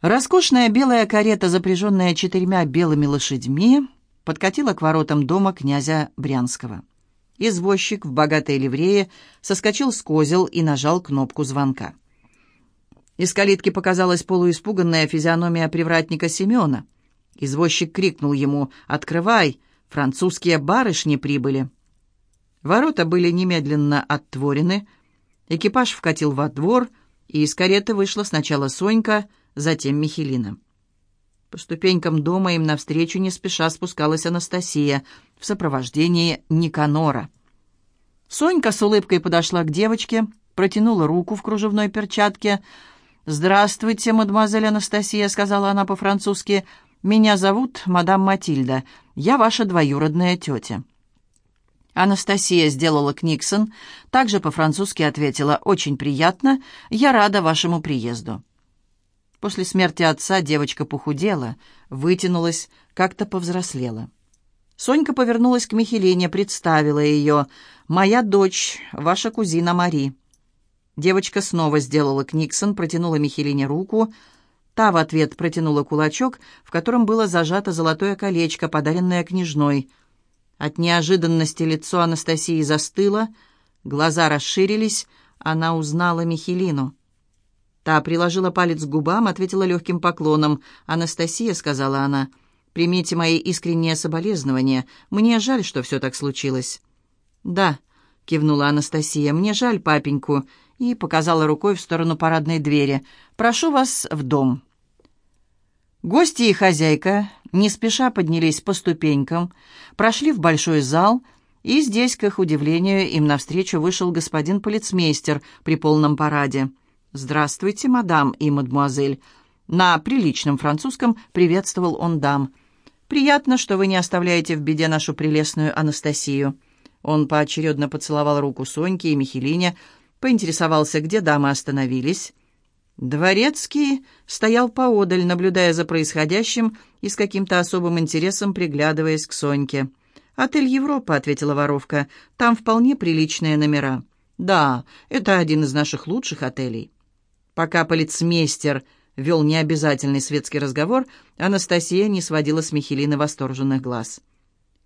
Роскошная белая карета, запряженная четырьмя белыми лошадьми, подкатила к воротам дома князя Брянского. Извозчик в богатой ливрее соскочил с козел и нажал кнопку звонка. Из калитки показалась полуиспуганная физиономия привратника Семена. Извозчик крикнул ему «Открывай! Французские барышни прибыли!» Ворота были немедленно оттворены, экипаж вкатил во двор, и из кареты вышла сначала Сонька, затем Михелина. По ступенькам дома им навстречу не спеша спускалась Анастасия в сопровождении Никанора. Сонька с улыбкой подошла к девочке, протянула руку в кружевной перчатке. «Здравствуйте, мадемуазель Анастасия», — сказала она по-французски. «Меня зовут мадам Матильда. Я ваша двоюродная тетя». Анастасия сделала Книксон, также по-французски ответила «Очень приятно, я рада вашему приезду». После смерти отца девочка похудела, вытянулась, как-то повзрослела. Сонька повернулась к Михелине, представила ее. «Моя дочь, ваша кузина Мари». Девочка снова сделала Книксон, протянула Михелине руку. Та в ответ протянула кулачок, в котором было зажато золотое колечко, подаренное княжной. От неожиданности лицо Анастасии застыло, глаза расширились, она узнала Михелину. Та приложила палец к губам, ответила легким поклоном. «Анастасия», — сказала она, — «примите мои искренние соболезнования. Мне жаль, что все так случилось». «Да», — кивнула Анастасия, — «мне жаль папеньку», и показала рукой в сторону парадной двери. «Прошу вас в дом». Гости и хозяйка не спеша поднялись по ступенькам, прошли в большой зал, и здесь, к их удивлению, им навстречу вышел господин полицмейстер при полном параде. «Здравствуйте, мадам и мадемуазель». На приличном французском приветствовал он дам. «Приятно, что вы не оставляете в беде нашу прелестную Анастасию». Он поочередно поцеловал руку Соньки и Михелине, поинтересовался, где дамы остановились. Дворецкий стоял поодаль, наблюдая за происходящим и с каким-то особым интересом приглядываясь к Соньке. «Отель Европа», — ответила воровка, — «там вполне приличные номера». «Да, это один из наших лучших отелей». Пока полицмейстер вел необязательный светский разговор, Анастасия не сводила с Михелины восторженных глаз.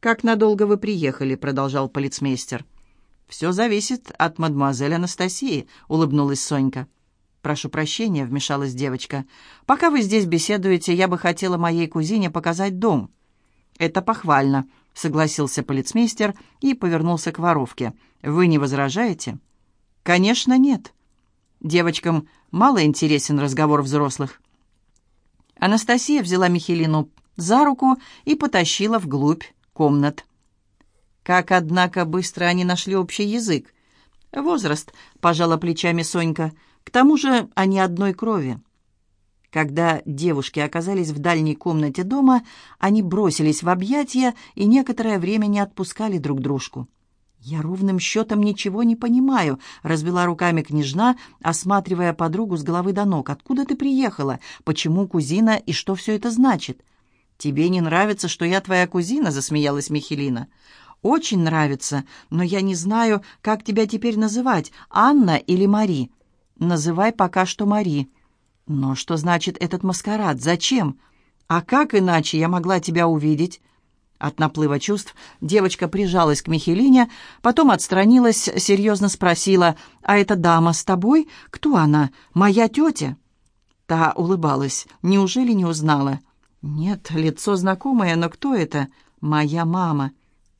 «Как надолго вы приехали?» — продолжал полицмейстер. «Все зависит от мадемуазель Анастасии», — улыбнулась Сонька. «Прошу прощения», — вмешалась девочка. «Пока вы здесь беседуете, я бы хотела моей кузине показать дом». «Это похвально», — согласился полицмейстер и повернулся к воровке. «Вы не возражаете?» «Конечно, нет». Девочкам мало интересен разговор взрослых. Анастасия взяла Михелину за руку и потащила вглубь комнат. Как, однако, быстро они нашли общий язык. «Возраст», — пожала плечами Сонька, — «к тому же они одной крови». Когда девушки оказались в дальней комнате дома, они бросились в объятия и некоторое время не отпускали друг дружку. «Я ровным счетом ничего не понимаю», — развела руками княжна, осматривая подругу с головы до ног. «Откуда ты приехала? Почему кузина и что все это значит?» «Тебе не нравится, что я твоя кузина?» — засмеялась Михелина. «Очень нравится, но я не знаю, как тебя теперь называть, Анна или Мари?» «Называй пока что Мари». «Но что значит этот маскарад? Зачем? А как иначе я могла тебя увидеть?» От наплыва чувств девочка прижалась к Михелине, потом отстранилась, серьезно спросила, «А эта дама с тобой? Кто она? Моя тетя?» Та улыбалась. «Неужели не узнала?» «Нет, лицо знакомое, но кто это?» «Моя мама».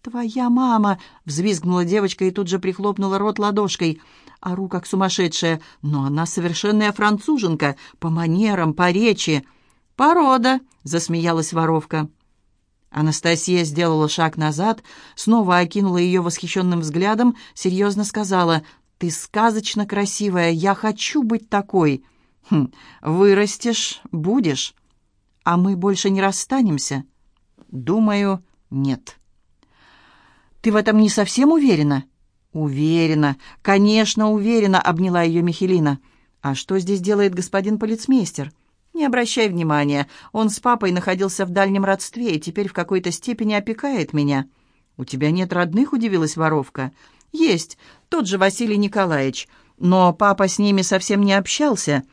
«Твоя мама!» — взвизгнула девочка и тут же прихлопнула рот ладошкой. Ору, как сумасшедшая, но она совершенная француженка, по манерам, по речи. «Порода!» — засмеялась воровка. Анастасия сделала шаг назад, снова окинула ее восхищенным взглядом, серьезно сказала, «Ты сказочно красивая, я хочу быть такой». «Хм, вырастешь, будешь. А мы больше не расстанемся?» «Думаю, нет». «Ты в этом не совсем уверена?» «Уверена, конечно, уверена», — обняла ее Михелина. «А что здесь делает господин полицмейстер?» «Не обращай внимания. Он с папой находился в дальнем родстве и теперь в какой-то степени опекает меня». «У тебя нет родных?» — удивилась воровка. «Есть. Тот же Василий Николаевич. Но папа с ними совсем не общался.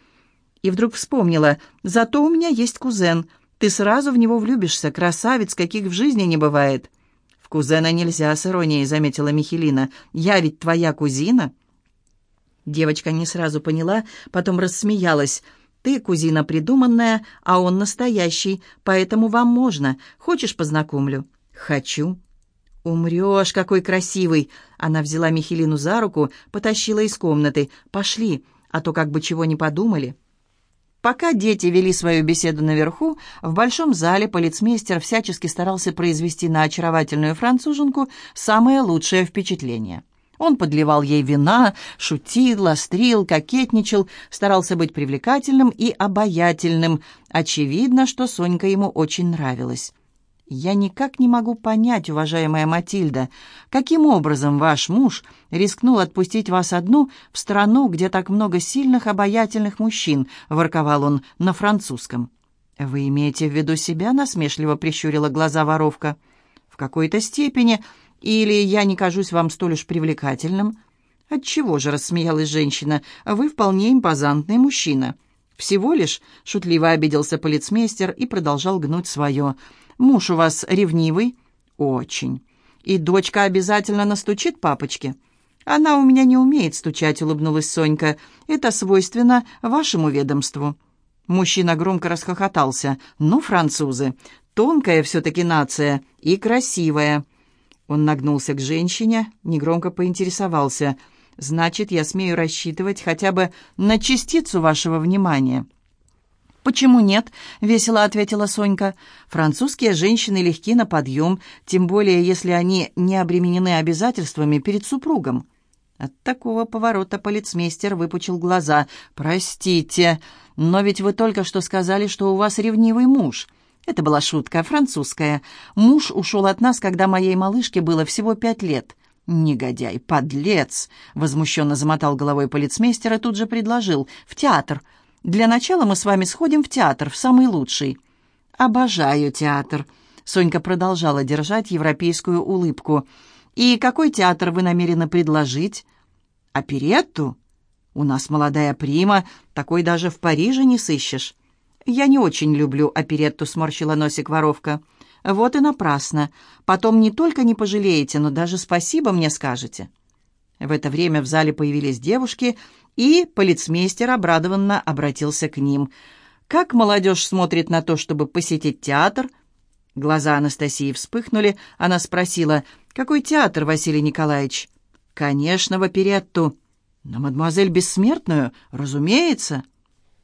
И вдруг вспомнила, зато у меня есть кузен. Ты сразу в него влюбишься, красавец, каких в жизни не бывает. В кузена нельзя с иронией, заметила Михелина. Я ведь твоя кузина. Девочка не сразу поняла, потом рассмеялась. «Ты, кузина, придуманная, а он настоящий, поэтому вам можно. Хочешь, познакомлю?» «Хочу». «Умрешь, какой красивый!» Она взяла Михелину за руку, потащила из комнаты. «Пошли, а то как бы чего не подумали». Пока дети вели свою беседу наверху, в большом зале полицмейстер всячески старался произвести на очаровательную француженку самое лучшее впечатление. Он подливал ей вина, шутил, острил, кокетничал, старался быть привлекательным и обаятельным. Очевидно, что Сонька ему очень нравилась. «Я никак не могу понять, уважаемая Матильда, каким образом ваш муж рискнул отпустить вас одну в страну, где так много сильных, обаятельных мужчин», — ворковал он на французском. «Вы имеете в виду себя?» — насмешливо прищурила глаза воровка. «В какой-то степени. Или я не кажусь вам столь уж привлекательным?» «Отчего же?» — рассмеялась женщина. «Вы вполне импозантный мужчина». «Всего лишь?» — шутливо обиделся полицмейстер и продолжал гнуть свое — Муж у вас ревнивый?» «Очень. И дочка обязательно настучит папочке?» «Она у меня не умеет стучать», — улыбнулась Сонька. «Это свойственно вашему ведомству». Мужчина громко расхохотался. «Ну, французы, тонкая все-таки нация и красивая». Он нагнулся к женщине, негромко поинтересовался. «Значит, я смею рассчитывать хотя бы на частицу вашего внимания». «Почему нет?» — весело ответила Сонька. «Французские женщины легки на подъем, тем более если они не обременены обязательствами перед супругом». От такого поворота полицмейстер выпучил глаза. «Простите, но ведь вы только что сказали, что у вас ревнивый муж». Это была шутка, французская. Муж ушел от нас, когда моей малышке было всего пять лет. «Негодяй, подлец!» — возмущенно замотал головой полицмейстер и тут же предложил. «В театр. Для начала мы с вами сходим в театр, в самый лучший». «Обожаю театр», — Сонька продолжала держать европейскую улыбку. «И какой театр вы намерены предложить?» «Оперетту? У нас молодая прима, такой даже в Париже не сыщешь». «Я не очень люблю оперетту», — сморщила носик воровка. «Вот и напрасно. Потом не только не пожалеете, но даже спасибо мне скажете». В это время в зале появились девушки, и полицмейстер обрадованно обратился к ним. «Как молодежь смотрит на то, чтобы посетить театр?» Глаза Анастасии вспыхнули. Она спросила, «Какой театр, Василий Николаевич?» «Конечно, в оперетту». «На мадемуазель Бессмертную? Разумеется».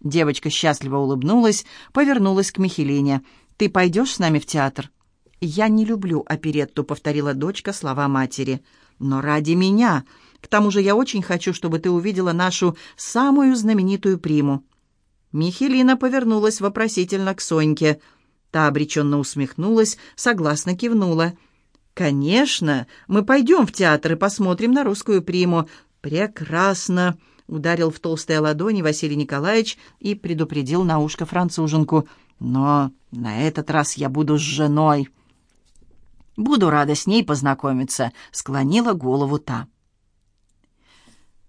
Девочка счастливо улыбнулась, повернулась к Михелине. «Ты пойдешь с нами в театр?» «Я не люблю оперетту», — повторила дочка слова матери. «Но ради меня. К тому же я очень хочу, чтобы ты увидела нашу самую знаменитую приму». Михелина повернулась вопросительно к Соньке. Та обреченно усмехнулась, согласно кивнула. «Конечно, мы пойдем в театр и посмотрим на русскую приму. Прекрасно!» — ударил в толстые ладони Василий Николаевич и предупредил на ушко француженку. «Но на этот раз я буду с женой». «Буду рада с ней познакомиться», — склонила голову та.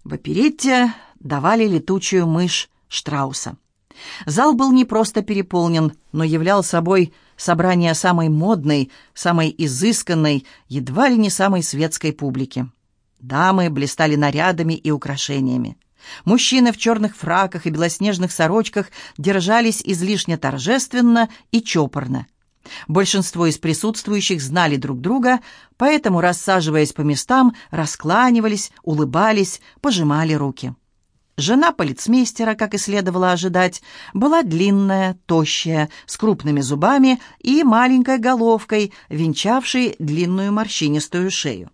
В оперетте давали летучую мышь Штрауса. Зал был не просто переполнен, но являл собой собрание самой модной, самой изысканной, едва ли не самой светской публики. Дамы блистали нарядами и украшениями. Мужчины в черных фраках и белоснежных сорочках держались излишне торжественно и чопорно. Большинство из присутствующих знали друг друга, поэтому, рассаживаясь по местам, раскланивались, улыбались, пожимали руки. Жена полицмейстера, как и следовало ожидать, была длинная, тощая, с крупными зубами и маленькой головкой, венчавшей длинную морщинистую шею.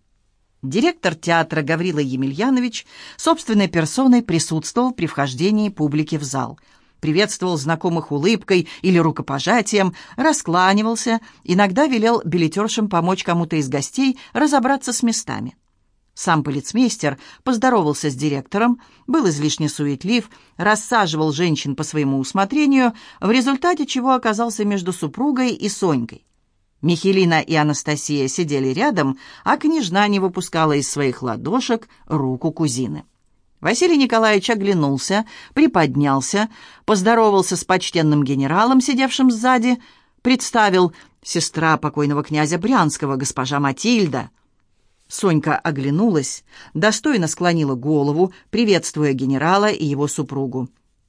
Директор театра Гаврила Емельянович собственной персоной присутствовал при вхождении публики в зал – приветствовал знакомых улыбкой или рукопожатием, раскланивался, иногда велел билетершам помочь кому-то из гостей разобраться с местами. Сам полицмейстер поздоровался с директором, был излишне суетлив, рассаживал женщин по своему усмотрению, в результате чего оказался между супругой и Сонькой. Михелина и Анастасия сидели рядом, а княжна не выпускала из своих ладошек руку кузины. Василий Николаевич оглянулся, приподнялся, поздоровался с почтенным генералом, сидевшим сзади, представил сестра покойного князя Брянского, госпожа Матильда. Сонька оглянулась, достойно склонила голову, приветствуя генерала и его супругу.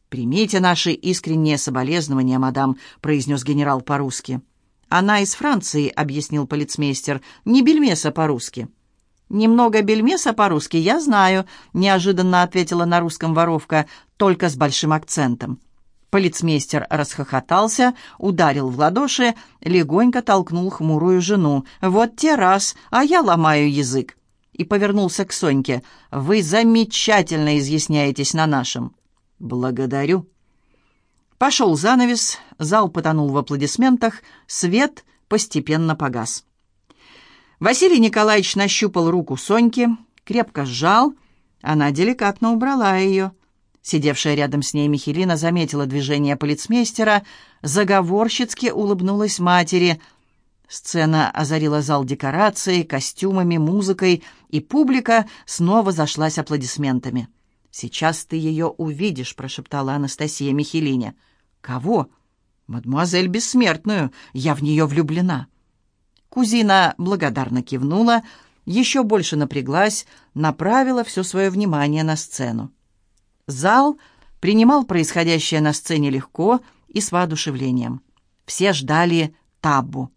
«Примите наши искренние соболезнования, мадам», — произнес генерал по-русски. «Она из Франции», — объяснил полицмейстер, — «не бельмеса по-русски». «Немного бельмеса по-русски, я знаю», — неожиданно ответила на русском воровка, только с большим акцентом. Полицмейстер расхохотался, ударил в ладоши, легонько толкнул хмурую жену. «Вот те раз, а я ломаю язык!» И повернулся к Соньке. «Вы замечательно изъясняетесь на нашем». «Благодарю». Пошел занавес, зал потонул в аплодисментах, свет постепенно погас. Василий Николаевич нащупал руку Соньки, крепко сжал, она деликатно убрала ее. Сидевшая рядом с ней Михелина заметила движение полицмейстера, заговорщицки улыбнулась матери. Сцена озарила зал декорацией, костюмами, музыкой, и публика снова зашлась аплодисментами. «Сейчас ты ее увидишь», — прошептала Анастасия Михелине. «Кого?» «Мадемуазель Бессмертную. Я в нее влюблена». Кузина благодарно кивнула, еще больше напряглась, направила все свое внимание на сцену. Зал принимал происходящее на сцене легко и с воодушевлением. Все ждали Табу.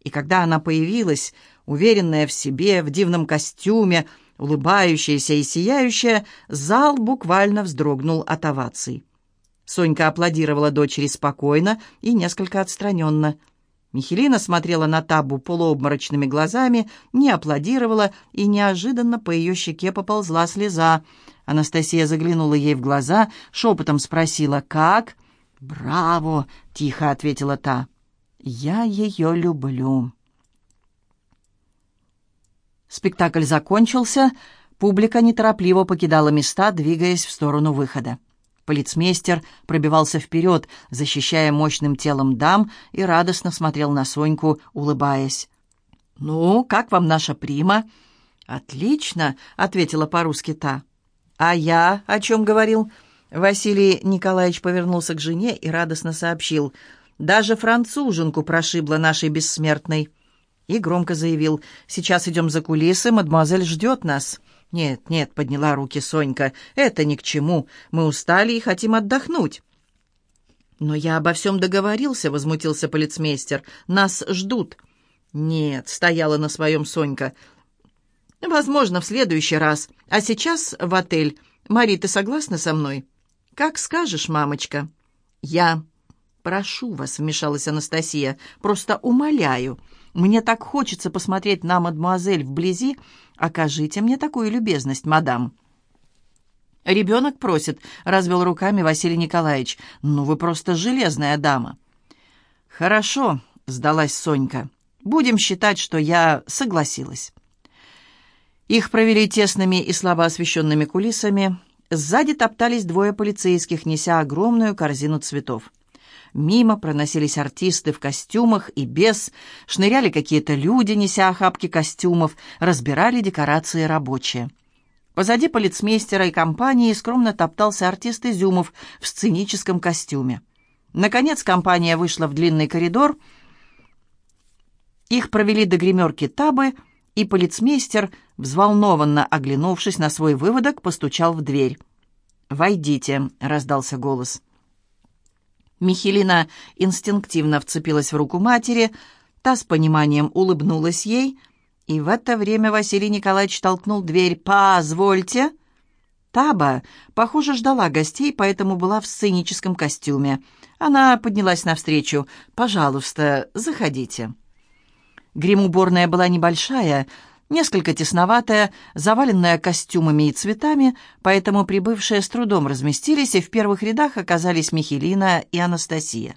И когда она появилась, уверенная в себе, в дивном костюме, улыбающаяся и сияющая, зал буквально вздрогнул от оваций. Сонька аплодировала дочери спокойно и несколько отстраненно – Михелина смотрела на Табу полуобморочными глазами, не аплодировала, и неожиданно по ее щеке поползла слеза. Анастасия заглянула ей в глаза, шепотом спросила «Как?» «Браво!» — тихо ответила та. «Я ее люблю». Спектакль закончился, публика неторопливо покидала места, двигаясь в сторону выхода. Полицмейстер пробивался вперед, защищая мощным телом дам, и радостно смотрел на Соньку, улыбаясь. «Ну, как вам наша прима?» «Отлично», — ответила по-русски та. «А я о чем говорил?» Василий Николаевич повернулся к жене и радостно сообщил. «Даже француженку прошибло нашей бессмертной». И громко заявил. «Сейчас идем за кулисы, мадемуазель ждет нас». «Нет, нет», — подняла руки Сонька, — «это ни к чему. Мы устали и хотим отдохнуть». «Но я обо всем договорился», — возмутился полицмейстер. «Нас ждут». «Нет», — стояла на своем Сонька. «Возможно, в следующий раз. А сейчас в отель. Мари, ты согласна со мной?» «Как скажешь, мамочка». «Я...» «Прошу вас», — вмешалась Анастасия, — «просто умоляю. Мне так хочется посмотреть на мадемуазель вблизи. Окажите мне такую любезность, мадам». «Ребенок просит», — развел руками Василий Николаевич. «Ну, вы просто железная дама». «Хорошо», — сдалась Сонька. «Будем считать, что я согласилась». Их провели тесными и слабо освещенными кулисами. Сзади топтались двое полицейских, неся огромную корзину цветов. Мимо проносились артисты в костюмах и без, шныряли какие-то люди, неся охапки костюмов, разбирали декорации рабочие. Позади полицмейстера и компании скромно топтался артист Изюмов в сценическом костюме. Наконец компания вышла в длинный коридор. Их провели до гримерки Табы, и полицмейстер, взволнованно оглянувшись на свой выводок, постучал в дверь. «Войдите», — раздался голос. Михелина инстинктивно вцепилась в руку матери, та с пониманием улыбнулась ей, и в это время Василий Николаевич толкнул дверь. «Позвольте!» Таба, похоже, ждала гостей, поэтому была в сценическом костюме. Она поднялась навстречу. «Пожалуйста, заходите». Грим-уборная была небольшая, несколько тесноватая, заваленная костюмами и цветами, поэтому прибывшие с трудом разместились, и в первых рядах оказались Михелина и Анастасия.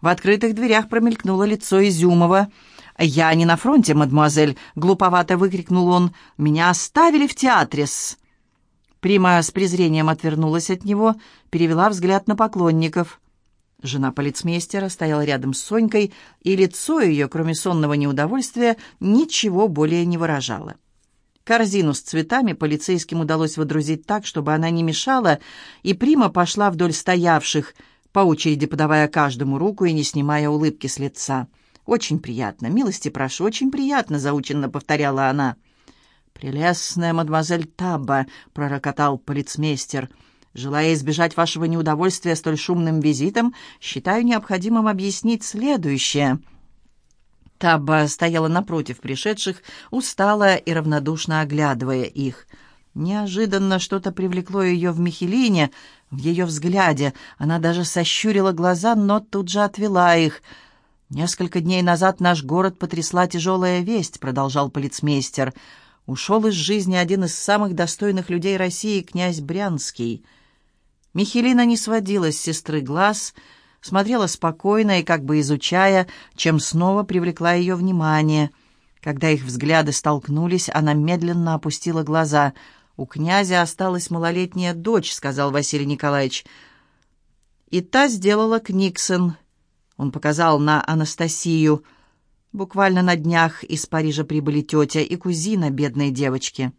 В открытых дверях промелькнуло лицо Изюмова. «Я не на фронте, мадемуазель!» — глуповато выкрикнул он. «Меня оставили в театре с...» Прима с презрением отвернулась от него, перевела взгляд на поклонников. Жена полицмейстера стояла рядом с Сонькой, и лицо ее, кроме сонного неудовольствия, ничего более не выражало. Корзину с цветами полицейским удалось водрузить так, чтобы она не мешала, и Прима пошла вдоль стоявших, по очереди подавая каждому руку и не снимая улыбки с лица. «Очень приятно, милости прошу, очень приятно», — заученно повторяла она. «Прелестная мадемуазель Табба», — пророкотал полицмейстер, — «желая избежать вашего неудовольствия столь шумным визитом, считаю необходимым объяснить следующее». Табба стояла напротив пришедших, усталая и равнодушно оглядывая их. Неожиданно что-то привлекло ее в Михелине, в ее взгляде. Она даже сощурила глаза, но тут же отвела их. «Несколько дней назад наш город потрясла тяжелая весть», — продолжал полицмейстер. «Ушел из жизни один из самых достойных людей России, князь Брянский». Михелина не сводила с сестры глаз, — смотрела спокойно и как бы изучая, чем снова привлекла ее внимание. Когда их взгляды столкнулись, она медленно опустила глаза. «У князя осталась малолетняя дочь», — сказал Василий Николаевич. И та сделала Книксон. Он показал на Анастасию. Буквально на днях из Парижа прибыли тетя и кузина бедной девочки.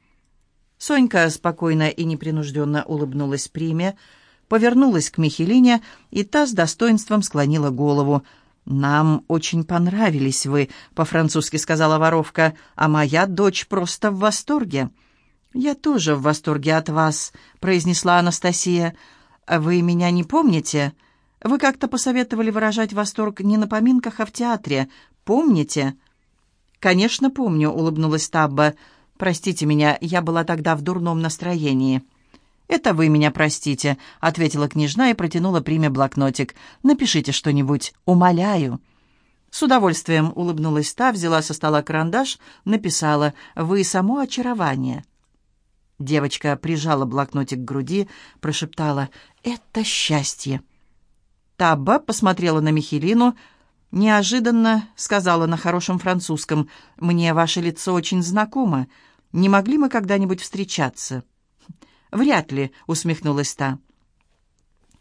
Сонька спокойно и непринужденно улыбнулась Приме, — повернулась к Михелине, и та с достоинством склонила голову. «Нам очень понравились вы», — по-французски сказала воровка, «а моя дочь просто в восторге». «Я тоже в восторге от вас», — произнесла Анастасия. «Вы меня не помните? Вы как-то посоветовали выражать восторг не на поминках, а в театре. Помните?» «Конечно, помню», — улыбнулась Табба. «Простите меня, я была тогда в дурном настроении». «Это вы меня простите», — ответила княжна и протянула Приме блокнотик. «Напишите что-нибудь, умоляю». С удовольствием улыбнулась та, взяла со стола карандаш, написала «Вы само очарование». Девочка прижала блокнотик к груди, прошептала «Это счастье». Табба посмотрела на Михелину, неожиданно сказала на хорошем французском «Мне ваше лицо очень знакомо. Не могли мы когда-нибудь встречаться?» «Вряд ли», — усмехнулась та.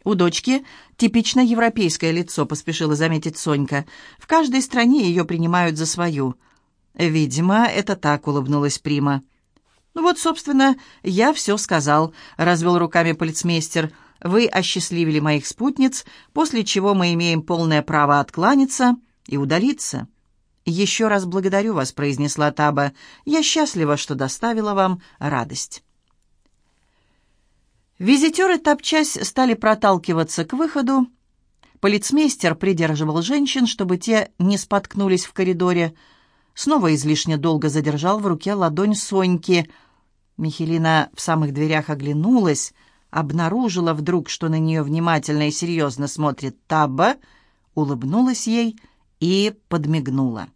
«У дочки типично европейское лицо», — поспешила заметить Сонька. «В каждой стране ее принимают за свою». «Видимо, это так», — улыбнулась Прима. «Ну вот, собственно, я все сказал», — развел руками полицмейстер. «Вы осчастливили моих спутниц, после чего мы имеем полное право откланяться и удалиться». «Еще раз благодарю вас», — произнесла Таба. «Я счастлива, что доставила вам радость». Визитеры, топчась, стали проталкиваться к выходу. Полицмейстер придерживал женщин, чтобы те не споткнулись в коридоре. Снова излишне долго задержал в руке ладонь Соньки. Михелина в самых дверях оглянулась, обнаружила вдруг, что на нее внимательно и серьезно смотрит Табба, улыбнулась ей и подмигнула.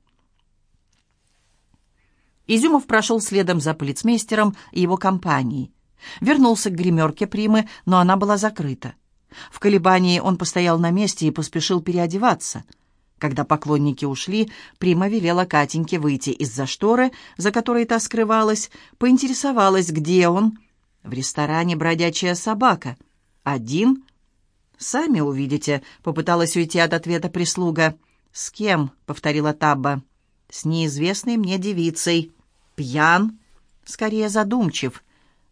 Изюмов прошел следом за полицмейстером и его компанией. Вернулся к гримерке Примы, но она была закрыта. В колебании он постоял на месте и поспешил переодеваться. Когда поклонники ушли, Прима велела Катеньке выйти из-за шторы, за которой та скрывалась, поинтересовалась, где он. «В ресторане бродячая собака». «Один?» «Сами увидите», — попыталась уйти от ответа прислуга. «С кем?» — повторила Табба. «С неизвестной мне девицей». «Пьян?» «Скорее задумчив».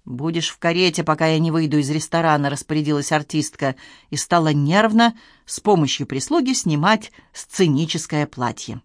«Будешь в карете, пока я не выйду из ресторана», — распорядилась артистка и стала нервно с помощью прислуги снимать сценическое платье.